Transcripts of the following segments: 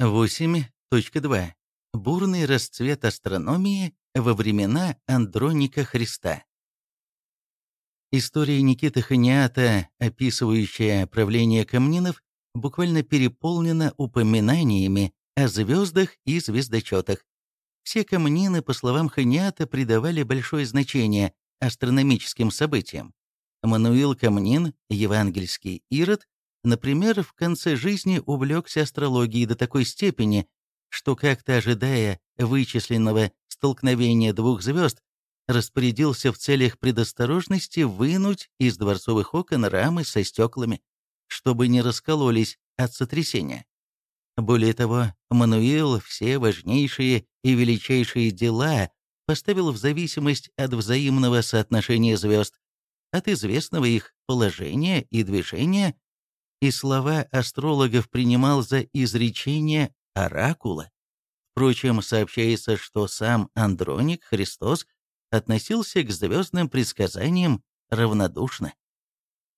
8.2. Бурный расцвет астрономии во времена Андроника Христа. История Никиты Ханиата, описывающая правление камнинов, буквально переполнена упоминаниями о звездах и звездочетах. Все камнины, по словам Ханиата, придавали большое значение астрономическим событиям. Мануил Камнин, евангельский Ирод, например, в конце жизни увлекся астрологией до такой степени, что как-то ожидая вычисленного столкновения двух звезд, распорядился в целях предосторожности вынуть из дворцовых окон рамы со стеклами, чтобы не раскололись от сотрясения. Более того, Мануил все важнейшие и величайшие дела поставил в зависимость от взаимного соотношения звезд, от известного их положения и движения, и слова астрологов принимал за изречение оракула. Впрочем, сообщается, что сам Андроник Христос относился к звездным предсказаниям равнодушно.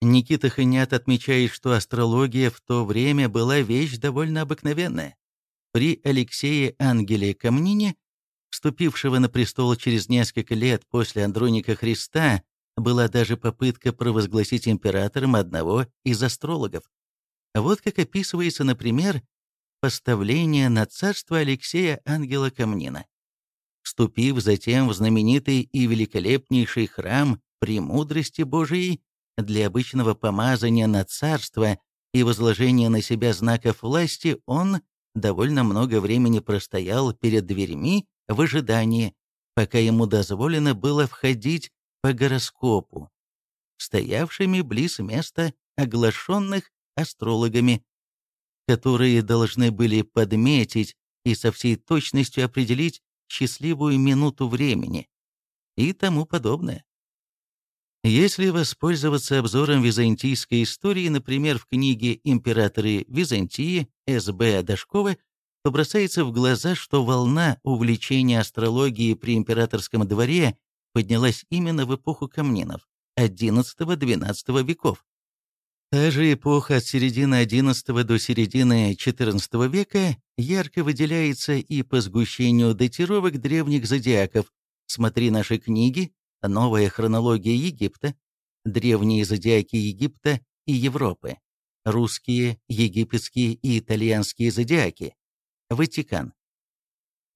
Никита Ханят отмечает, что астрология в то время была вещь довольно обыкновенная. При Алексее Ангеле Камнине, вступившего на престол через несколько лет после Андроника Христа, была даже попытка провозгласить императором одного из астрологов. Вот как описывается, например, поставление на царство Алексея Ангела Камнина. Вступив затем в знаменитый и великолепнейший храм премудрости Божией для обычного помазания на царство и возложения на себя знаков власти, он довольно много времени простоял перед дверьми в ожидании, пока ему дозволено было входить по гороскопу, стоявшими близ места оглашенных астрологами, которые должны были подметить и со всей точностью определить счастливую минуту времени и тому подобное. Если воспользоваться обзором византийской истории, например, в книге «Императоры Византии» С.Б. Дашкова, то бросается в глаза, что волна увлечения астрологией при императорском дворе поднялась именно в эпоху камнинов XI-XII веков. Та же эпоха от середины XI до середины XIV века ярко выделяется и по сгущению датировок древних зодиаков. Смотри наши книги «Новая хронология Египта», «Древние зодиаки Египта и Европы», «Русские, египетские и итальянские зодиаки», «Ватикан».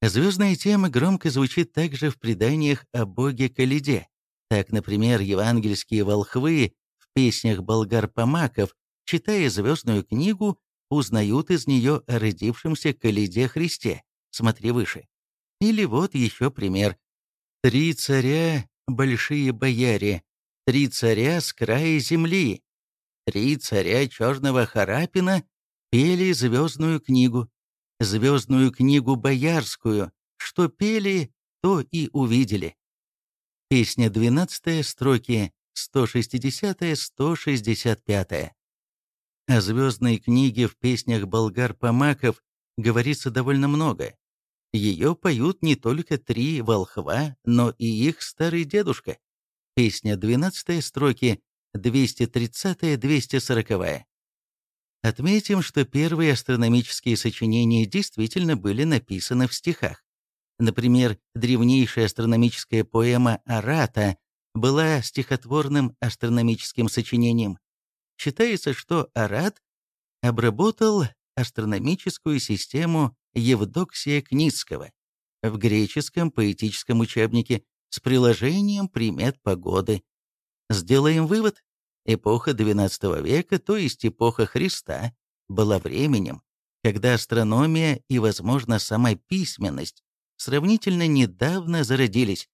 Звездная тема громко звучит также в преданиях о боге Калиде. Так, например, евангельские волхвы в песнях болгар-помаков, читая звездную книгу, узнают из нее о родившемся Калиде Христе. Смотри выше. Или вот еще пример. «Три царя, большие бояре, три царя с края земли, три царя черного Харапина пели звездную книгу звездную книгу боярскую, что пели, то и увидели. Песня 12 строки 160-165. О звездной книге в песнях болгар-помаков говорится довольно много. Ее поют не только три волхва, но и их старый дедушка. Песня 12 строки 230-240. Отметим, что первые астрономические сочинения действительно были написаны в стихах. Например, древнейшая астрономическая поэма «Арата» была стихотворным астрономическим сочинением. Считается, что Арат обработал астрономическую систему Евдоксия Кницкого в греческом поэтическом учебнике с приложением примет погоды. Сделаем вывод, Эпоха XII века, то есть эпоха Христа, была временем, когда астрономия и, возможно, сама письменность сравнительно недавно зародились.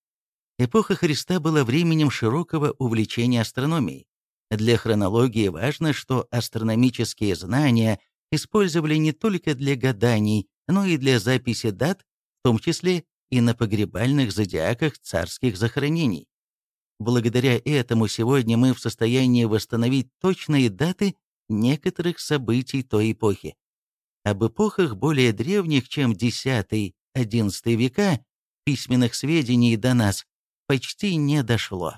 Эпоха Христа была временем широкого увлечения астрономией. Для хронологии важно, что астрономические знания использовали не только для гаданий, но и для записи дат, в том числе и на погребальных зодиаках царских захоронений. Благодаря этому сегодня мы в состоянии восстановить точные даты некоторых событий той эпохи. Об эпохах более древних, чем X-XI века, письменных сведений до нас почти не дошло.